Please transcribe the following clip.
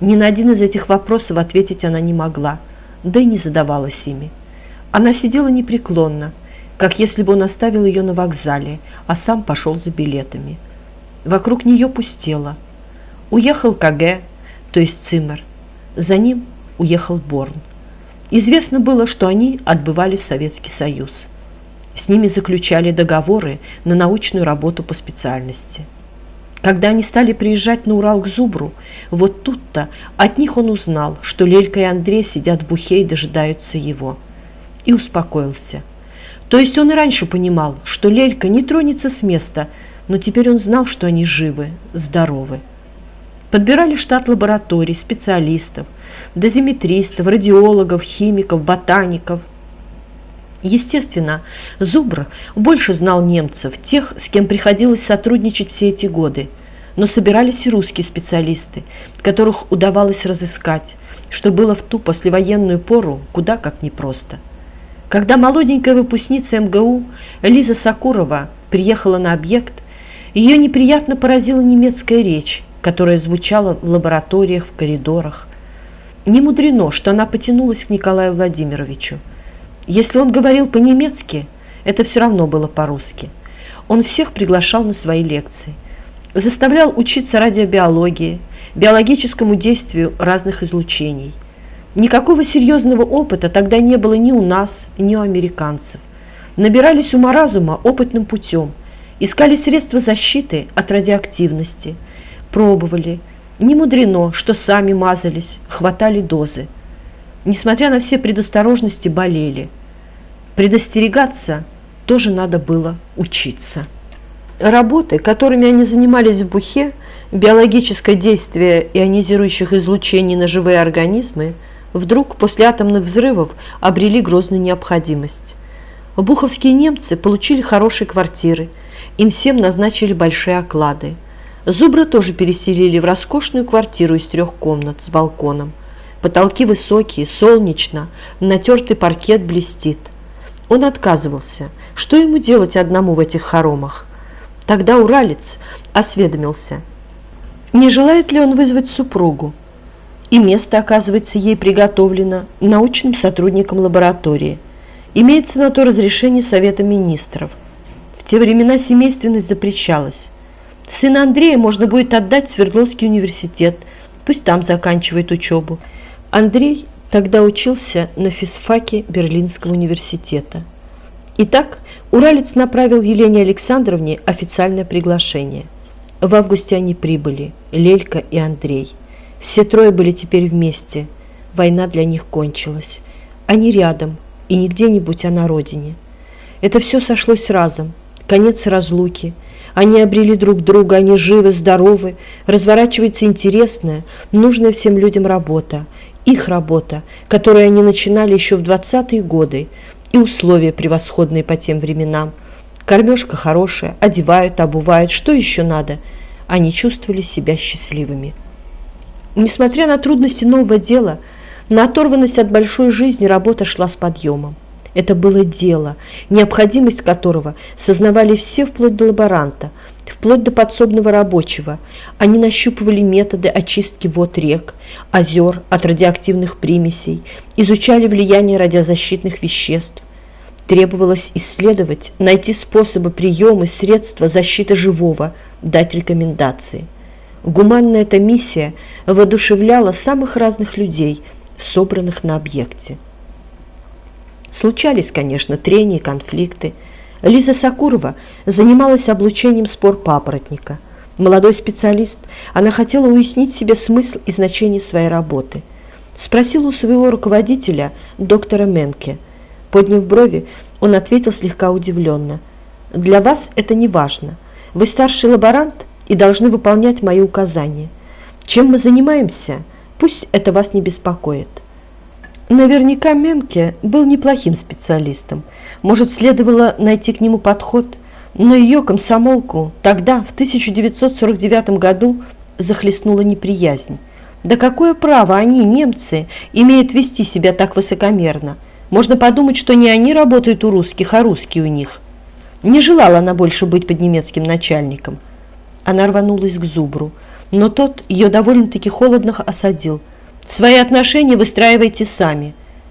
Ни на один из этих вопросов ответить она не могла, да и не задавалась ими. Она сидела непреклонно, как если бы он оставил ее на вокзале, а сам пошел за билетами. Вокруг нее пустело. Уехал КГ, то есть Циммер. За ним уехал Борн. Известно было, что они отбывали в Советский Союз. С ними заключали договоры на научную работу по специальности. Когда они стали приезжать на Урал к Зубру, вот тут-то от них он узнал, что Лелька и Андрей сидят в бухе и дожидаются его. И успокоился. То есть он и раньше понимал, что Лелька не тронется с места, но теперь он знал, что они живы, здоровы. Подбирали штат лабораторий, специалистов, дозиметристов, радиологов, химиков, ботаников – Естественно, Зубр больше знал немцев, тех, с кем приходилось сотрудничать все эти годы, но собирались и русские специалисты, которых удавалось разыскать, что было в ту послевоенную пору куда как непросто. Когда молоденькая выпускница МГУ Лиза Сакурова приехала на объект, ее неприятно поразила немецкая речь, которая звучала в лабораториях, в коридорах. Не мудрено, что она потянулась к Николаю Владимировичу. Если он говорил по-немецки, это все равно было по-русски. Он всех приглашал на свои лекции. Заставлял учиться радиобиологии, биологическому действию разных излучений. Никакого серьезного опыта тогда не было ни у нас, ни у американцев. Набирались ума-разума опытным путем, искали средства защиты от радиоактивности, пробовали. Не мудрено, что сами мазались, хватали дозы. Несмотря на все предосторожности, болели – Предостерегаться тоже надо было учиться. Работы, которыми они занимались в Бухе, биологическое действие ионизирующих излучений на живые организмы, вдруг после атомных взрывов обрели грозную необходимость. Буховские немцы получили хорошие квартиры, им всем назначили большие оклады. Зубра тоже переселили в роскошную квартиру из трех комнат с балконом. Потолки высокие, солнечно, натертый паркет блестит. Он отказывался. Что ему делать одному в этих хоромах? Тогда уралец осведомился, не желает ли он вызвать супругу. И место, оказывается, ей приготовлено научным сотрудником лаборатории. Имеется на то разрешение Совета Министров. В те времена семейственность запрещалась. Сына Андрея можно будет отдать в Свердловский университет, пусть там заканчивает учебу. Андрей Тогда учился на физфаке Берлинского университета. Итак, Уралец направил Елене Александровне официальное приглашение. В августе они прибыли, Лелька и Андрей. Все трое были теперь вместе. Война для них кончилась. Они рядом, и не где-нибудь, а на родине. Это все сошлось разом. Конец разлуки. Они обрели друг друга, они живы, здоровы. Разворачивается интересная, нужная всем людям работа – их работа, которую они начинали еще в 20-е годы, и условия превосходные по тем временам. Кормежка хорошая, одевают, обувают, что еще надо? Они чувствовали себя счастливыми. Несмотря на трудности нового дела, на оторванность от большой жизни работа шла с подъемом. Это было дело, необходимость которого сознавали все вплоть до лаборанта, вплоть до подсобного рабочего. Они нащупывали методы очистки вод рек, озер от радиоактивных примесей, изучали влияние радиозащитных веществ. Требовалось исследовать, найти способы приема и средства защиты живого, дать рекомендации. Гуманная эта миссия воодушевляла самых разных людей, собранных на объекте. Случались, конечно, трения, конфликты. Лиза Сакурова занималась облучением спор папоротника – Молодой специалист, она хотела уяснить себе смысл и значение своей работы. Спросила у своего руководителя, доктора Менке. Подняв брови, он ответил слегка удивленно. «Для вас это не важно. Вы старший лаборант и должны выполнять мои указания. Чем мы занимаемся, пусть это вас не беспокоит». Наверняка Менке был неплохим специалистом. Может, следовало найти к нему подход – но ее комсомолку тогда, в 1949 году, захлестнула неприязнь. Да какое право они, немцы, имеют вести себя так высокомерно? Можно подумать, что не они работают у русских, а русские у них. Не желала она больше быть под немецким начальником. Она рванулась к Зубру. но тот ее довольно-таки холодно осадил. «Свои отношения выстраивайте сами.